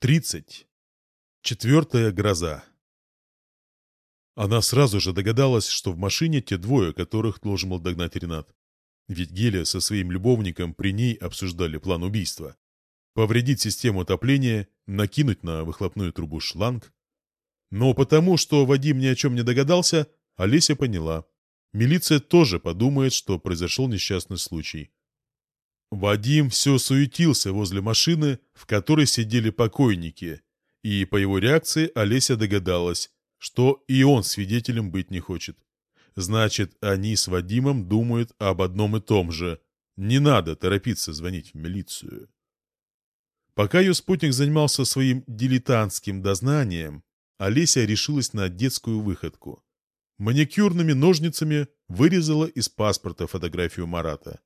30. Четвертая гроза. Она сразу же догадалась, что в машине те двое, которых должен был догнать Ренат. Ведь Геля со своим любовником при ней обсуждали план убийства. Повредить систему отопления, накинуть на выхлопную трубу шланг. Но потому, что Вадим ни о чем не догадался, Олеся поняла. Милиция тоже подумает, что произошел несчастный случай. Вадим все суетился возле машины, в которой сидели покойники, и по его реакции Олеся догадалась, что и он свидетелем быть не хочет. Значит, они с Вадимом думают об одном и том же. Не надо торопиться звонить в милицию. Пока ее спутник занимался своим дилетантским дознанием, Олеся решилась на детскую выходку. Маникюрными ножницами вырезала из паспорта фотографию Марата.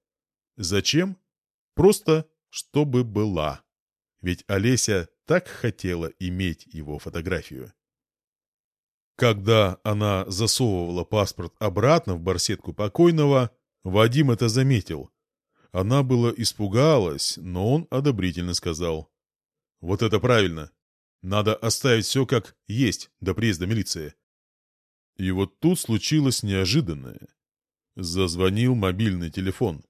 Зачем? Просто чтобы была. Ведь Олеся так хотела иметь его фотографию. Когда она засовывала паспорт обратно в барсетку покойного, Вадим это заметил. Она было испугалась, но он одобрительно сказал. «Вот это правильно. Надо оставить все как есть до приезда милиции». И вот тут случилось неожиданное. Зазвонил мобильный телефон.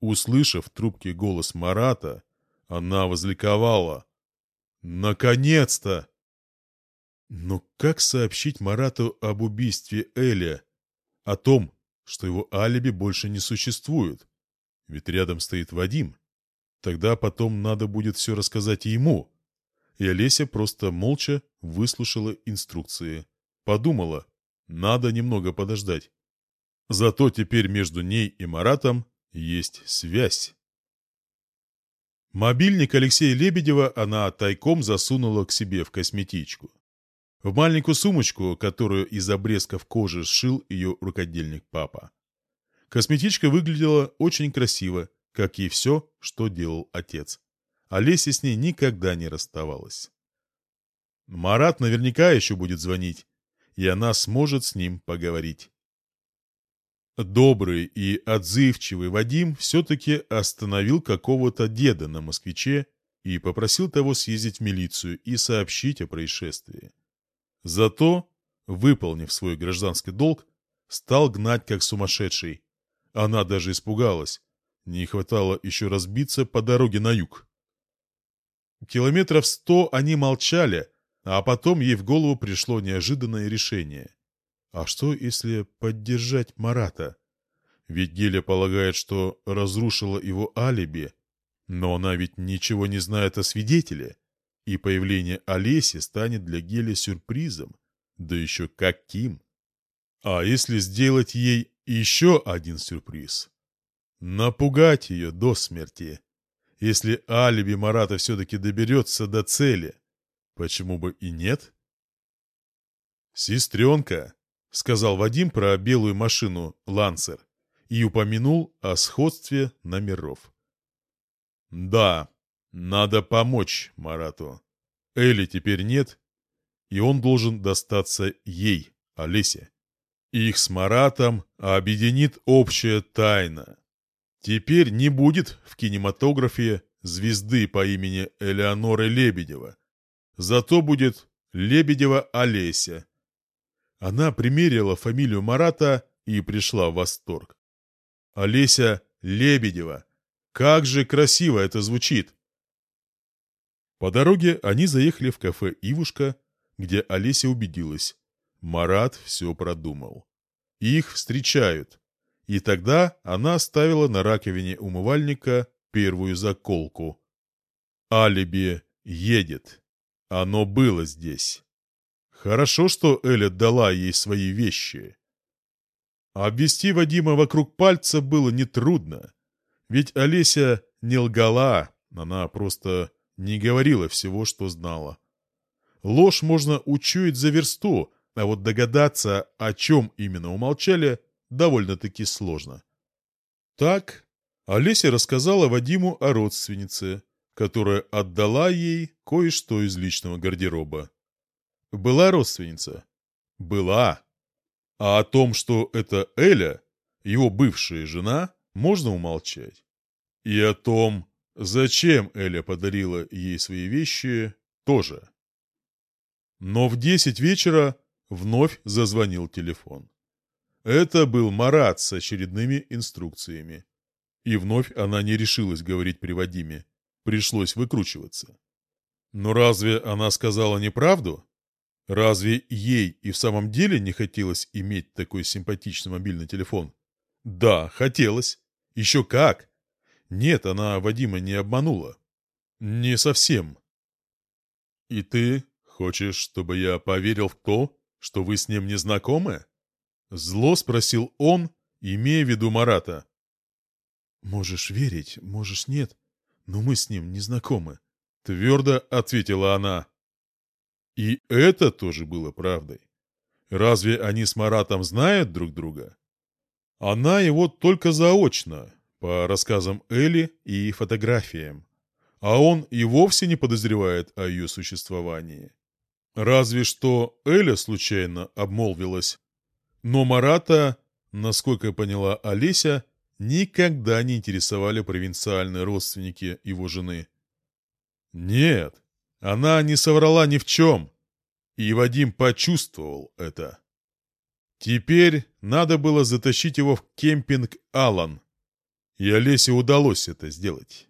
Услышав в трубке голос Марата, она возликовала. «Наконец-то!» Но как сообщить Марату об убийстве Эля? О том, что его алиби больше не существует? Ведь рядом стоит Вадим. Тогда потом надо будет все рассказать ему. И Олеся просто молча выслушала инструкции. Подумала, надо немного подождать. Зато теперь между ней и Маратом есть связь. Мобильник Алексея Лебедева она тайком засунула к себе в косметичку. В маленькую сумочку, которую из обрезков кожи сшил ее рукодельник папа. Косметичка выглядела очень красиво, как и все, что делал отец. Олеся с ней никогда не расставалась. Марат наверняка еще будет звонить, и она сможет с ним поговорить. Добрый и отзывчивый Вадим все-таки остановил какого-то деда на москвиче и попросил того съездить в милицию и сообщить о происшествии. Зато, выполнив свой гражданский долг, стал гнать как сумасшедший. Она даже испугалась. Не хватало еще разбиться по дороге на юг. Километров сто они молчали, а потом ей в голову пришло неожиданное решение. А что, если поддержать Марата? Ведь Геля полагает, что разрушила его алиби. Но она ведь ничего не знает о свидетеле. И появление Олеси станет для Гели сюрпризом. Да еще каким! А если сделать ей еще один сюрприз? Напугать ее до смерти. Если алиби Марата все-таки доберется до цели, почему бы и нет? «Сестренка», — сказал Вадим про белую машину «Лансер» и упомянул о сходстве номеров. «Да, надо помочь Марату. Эли теперь нет, и он должен достаться ей, Олесе. Их с Маратом объединит общая тайна. Теперь не будет в кинематографе звезды по имени Элеоноры Лебедева. Зато будет Лебедева Олеся, она примерила фамилию Марата и пришла в восторг. Олеся Лебедева. Как же красиво это звучит! По дороге они заехали в кафе «Ивушка», где Олеся убедилась. Марат все продумал. Их встречают. И тогда она оставила на раковине умывальника первую заколку. Алиби едет. Оно было здесь. Хорошо, что Эля дала ей свои вещи. А обвести Вадима вокруг пальца было нетрудно. Ведь Олеся не лгала, она просто не говорила всего, что знала. Ложь можно учуять за версту, а вот догадаться, о чем именно умолчали, довольно-таки сложно. Так, Олеся рассказала Вадиму о родственнице, которая отдала ей кое-что из личного гардероба. Была родственница? Была. А о том, что это Эля, его бывшая жена, можно умолчать. И о том, зачем Эля подарила ей свои вещи, тоже. Но в десять вечера вновь зазвонил телефон. Это был Марат с очередными инструкциями. И вновь она не решилась говорить при Вадиме. Пришлось выкручиваться. Но разве она сказала неправду? Разве ей и в самом деле не хотелось иметь такой симпатичный мобильный телефон? Да, хотелось. Еще как. Нет, она Вадима не обманула. Не совсем. И ты хочешь, чтобы я поверил в то, что вы с ним не знакомы? Зло спросил он, имея в виду Марата. «Можешь верить, можешь нет, но мы с ним не знакомы», — твердо ответила она. И это тоже было правдой. Разве они с Маратом знают друг друга? Она его только заочно, по рассказам Эли и фотографиям. А он и вовсе не подозревает о ее существовании. Разве что Эля случайно обмолвилась. Но Марата, насколько поняла Олеся, никогда не интересовали провинциальные родственники его жены. Нет, она не соврала ни в чем. И Вадим почувствовал это. Теперь надо было затащить его в кемпинг «Алан». И Олесе удалось это сделать.